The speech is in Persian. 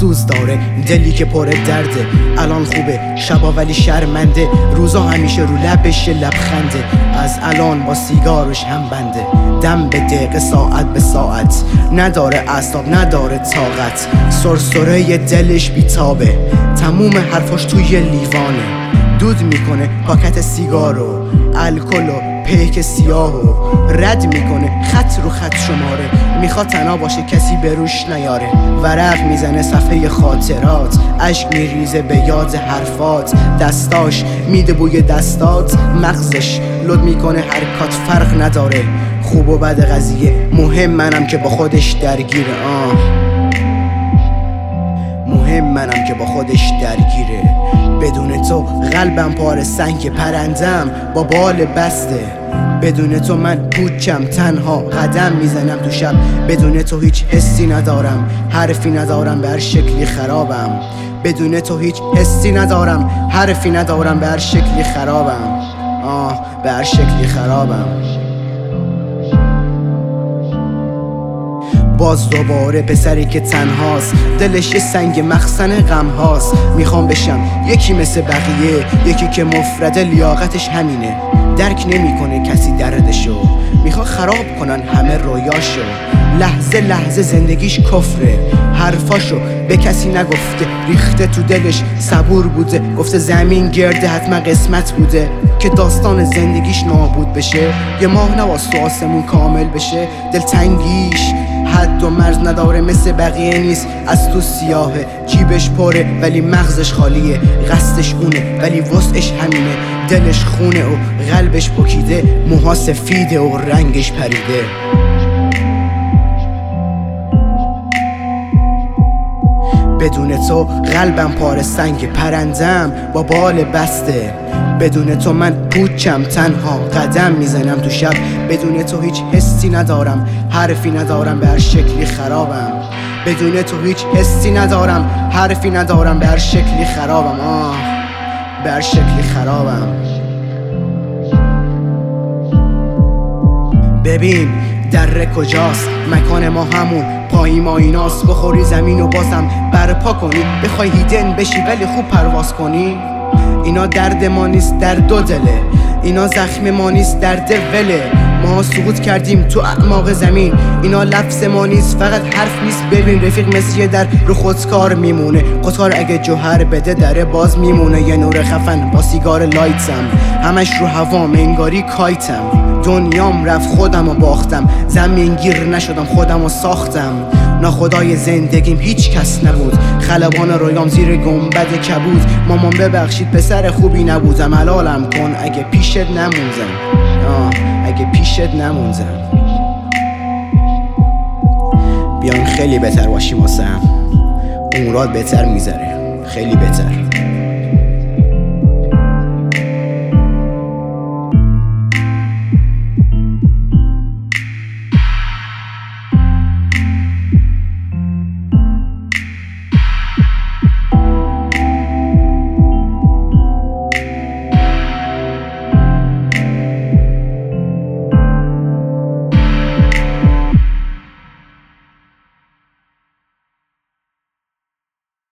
سوز داره. دلی که پر درده. الان خوبه. شبا ولی شرمنده. روزا همیشه رو لبش لبخنده. از الان با سیگارش هم بنده. دم به دقیقه ساعت به ساعت. نداره اصاب نداره طاقت. سرسره دلش بیتابه. تموم حرفاش توی لیوانه. دود می‌کنه پاکت سیگارو. الکل و پیک سیاهو رد می‌کنه خط رو خط شماره. می‌خواد تنها باشه کسی به روش نیاره. ورق می‌زنه صفحه خاطرات اشک میریزه به یاد حرفات. دستاش میده بوی دستات مغزش لود می‌کنه حرکات فرق نداره. خوب و بد قضیه مهم منم که با خودش درگیره. آه. منم که با خودش درگیره. بدون تو قلبم پار سنگ پرندم. با بال بسته. بدون تو من پوچم تنها قدم می‌زنم تو شب. بدون تو هیچ حسی ندارم. حرفی ندارم به هر شکلی خرابم. بدون تو هیچ حسی ندارم. حرفی ندارم به هر شکلی خرابم. آه به هر شکلی خرابم. باز دوباره پسری که تنهاست. دلش یه سنگ مخزن غم هاست می‌خوام بشم یکی مثل بقیه یکی که مفرد لیاقتش همینه. درک نمی‌کنه کسی دردشو. می‌خوان خراب کنن همه رویاشو. لحظه لحظه زندگیش کفره. حرفاشو به کسی نگفته. ریخته تو دلش. صبور بوده. گفته زمین گرده. حتما قسمت بوده. که داستان زندگیش نابود بشه. یه ماه نواز تو آسمون کامل بشه. دلتنگیش. مرز نداره مثل بقیه نیست. از تو سیاهه جیبش پره ولی مغزش خالیه. قصدش اونه ولی وسعش همینه. دلش خونه و قلبش پکیده موها سفیده و رنگش پریده. بدون تو قلبم پار سنگ پرندم با بال بسته. بدون تو من پوچم تنها قدم می‌زنم تو شب. بدون تو هیچ حسی ندارم حرفی ندارم به هر شکلی خرابم. بدون تو هیچ حسی ندارم حرفی ندارم به هر شکلی خرابم. آه به هر شکلی خرابم. ببین دره کجاست مکان ما همون. پایی ما ایناست بخوری زمین و بازم برپا کنی. بخوای هیدن بشی ولی خوب پرواز کنی. اینا درد ما نیست در دو دله. اینا زخم ما نیست درد وله ما سقوط کردیم تو اعماق زمین. اینا لفظ ما نیست فقط حرف نیست. ببین رفیق مسیه در رو خودکار میمونه. خودکار اگه جوهر بده دره باز میمونه. یه نور خفن با سیگار لایتم. همش رو هوام انگاری کایتم. دنیام رفت خودم و باختم. زمین گیر نشدم خودم و ساختم. ناخدای زندگیم هیچ کس نبود. خلبان رویام زیر گنبد کبود. مامان ببخشید پسر خوبی نبودم. حلالم کن اگه پیشت نمونزم. آه اگه پیشت نمونزم. بیایم خیلی بهتر باشیم واسم. امورات بهتر می‌ذاره. خیلی بهتر.